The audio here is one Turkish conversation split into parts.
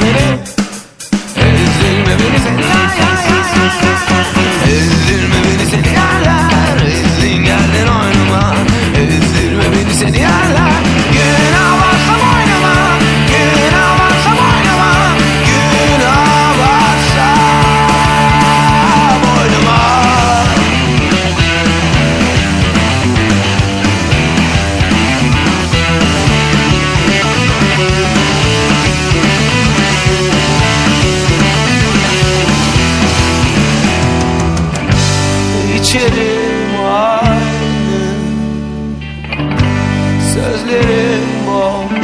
beni içerim aynı Sözlerim bomboş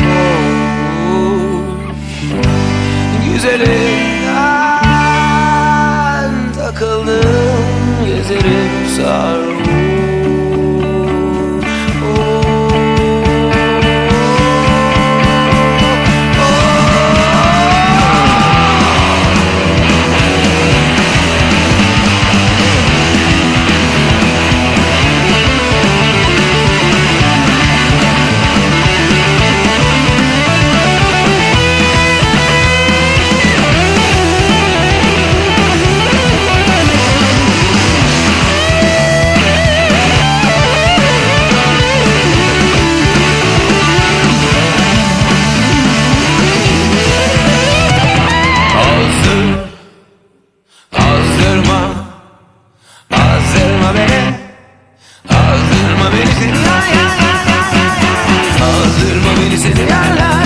Güzelinden takıldım Gezerim sarhoş. Azdırma beni seni. La la la la la Azdırma